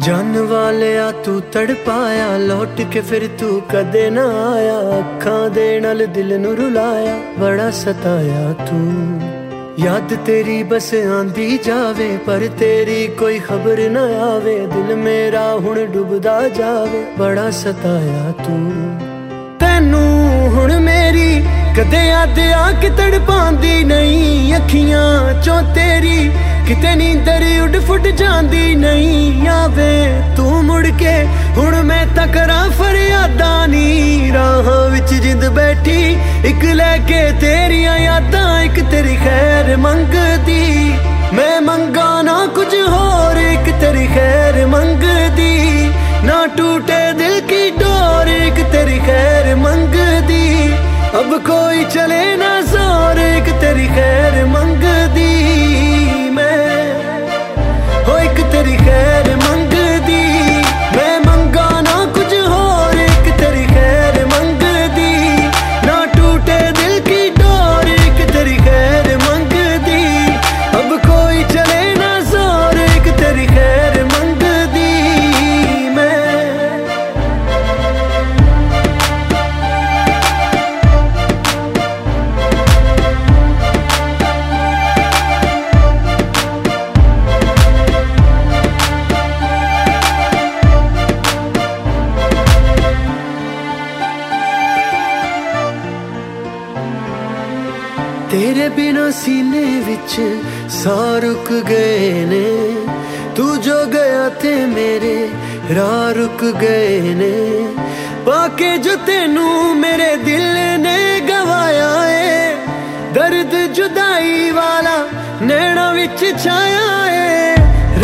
ਜਾਨ ਵਾਲਿਆ ਤੂੰ ਤੜਪਾਇਆ, ਲੌਟ ਕੇ ਫਿਰ ਤੂੰ ਕਦੇ ਨਾ ਆਇਆ। ਅੱਖਾਂ ਦੇ ਨਾਲ ਦਿਲ ਨੂੰ ਰੁਲਾਇਆ, ਬੜਾ ਸਤਾਇਆ ਤੂੰ। ਯਾਦ ਤੇਰੀ ਬਸ ਆਂਦੀ ਜਾਵੇ, ਪਰ ਤੇਰੀ ਕੋਈ ਖਬਰ ਨਾ ਆਵੇ। ਦਿਲ ਮੇਰਾ ਹੁਣ ਡੁੱਬਦਾ ਜਾਵੇ। ਬੜਾ ਸਤਾਇਆ ਤੂੰ। ਤੈਨੂੰ ਹੁਣ ਮੇਰੀ ਕਦੇ ਯਾਦ ਆ ਕਿ ਤੜਪਾਂਦੀ ਨਹੀਂ। ਅੱਖੀਆਂ ਚੋਂ ਤੇਰੀ ਕਿਤੇ ਨੀਂਦਰ ਉੱਡ ਫੁੱਟ ਜਾਂਦੀ ਨਹੀਂ। ਆਵੇ ਤੂੰ ਮੁੜ ਕੇ, ਹੁਣ ਮੈਂ ਤਾਂ ਕਰਾਂ ਫਰਿਆਦਾਂ ਨੀ। ਰਾਹਾਂ ਵਿੱਚ ਜਿੰਦ ਬੈਠੀ, ਇੱਕ ਲੈ ਕੇ ਤੇਰੀਆਂ ਯਾਦਾਂ ਇੱਕ ਤੇਰੀ ਖੈਰ ਮੰਗਦੀ ਮੈਂ ਮੰਗਾ ਨਾ ਕੁਝ ਹੋਰ ਇੱਕ ਤੇਰੀ ਖੈਰ ਮੰਗਦੀ ਨਾ ਟੂਟੇ ਦਿਲ ਕੀ ਡੋਰ ਇੱਕ ਤੇਰੀ ਖੈਰ ਮੰਗਦੀ ਅਬ ਕੋਈ ਚਲੇ ਨਾ ਜ਼ੋਰ ਇੱਕ ਤੇਰੀ ਖੈਰ ਤੇਰੇ ਬਿਨਾ ਸੀਨੇ ਵਿੱਚ ਸਾਹ ਰੁਕ ਗਏ ਨੇ। ਤੂੰ ਜੋ ਗਿਆ ਤੇ ਮੇਰੇ ਰਾਹ ਰੁਕ ਗਏ ਨੇ। ਪਾਕੇ ਜੋ ਤੈਨੂੰ ਮੇਰੇ ਦਿਲ ਨੇ ਗਵਾਇਆ ਏ। ਦਰਦ ਜੁਦਾਈ ਵਾਲਾ ਨੈਣਾ ਵਿੱਚ ਛਾਇਆ ਏ।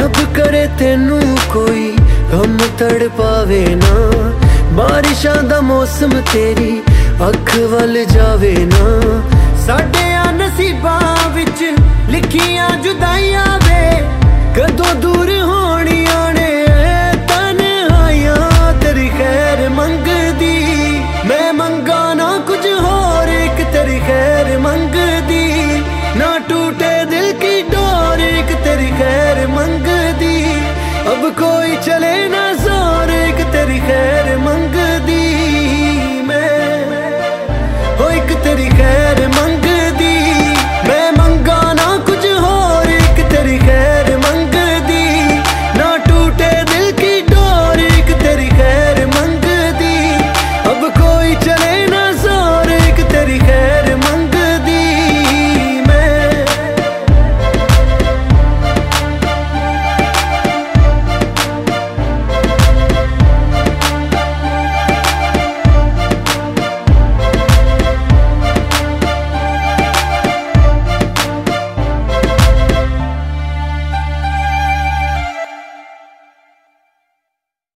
ਰੱਬ ਕਰੇ ਤੈਨੂੰ ਕੋਈ ਗਮ ਤੜ ਪਾਵੇ ਨਾ। ਬਾਰਿਸ਼ਾਂ ਦਾ ਮੌਸਮ ਤੇਰੀ ਅੱਖ ਵੱਲ ਜਾਵੇ ਨਾ। ਸਾਡਿਆਂ ਨਸੀਬਾਂ ਵਿੱਚ ਮੰਗਦੀ। ਮੈਂ ਮੰਗਾ ਨਾ ਕੁਝ ਹੋਰ, ਇੱਕ ਤੇਰੀ ਖੈਰ ਮੰਗਦੀ। ਨਾ ਟੂਟੇ ਦਿਲ ਕੀ ਇੱਕ ਤੇਰੀ ਖੈਰ ਮੰਗਦੀ। ਅਬ ਕੋਈ ਚਲੇ ਨਾ